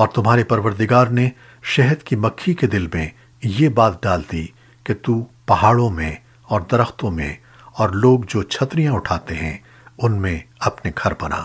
اور تمہارے پروردگار نے شہد کی مکھی کے دل میں یہ بات ڈال دی کہ تو پہاڑوں میں اور درختوں میں اور لوگ جو چھتریاں اٹھاتے ہیں، ان میں اپنے گھر بنا۔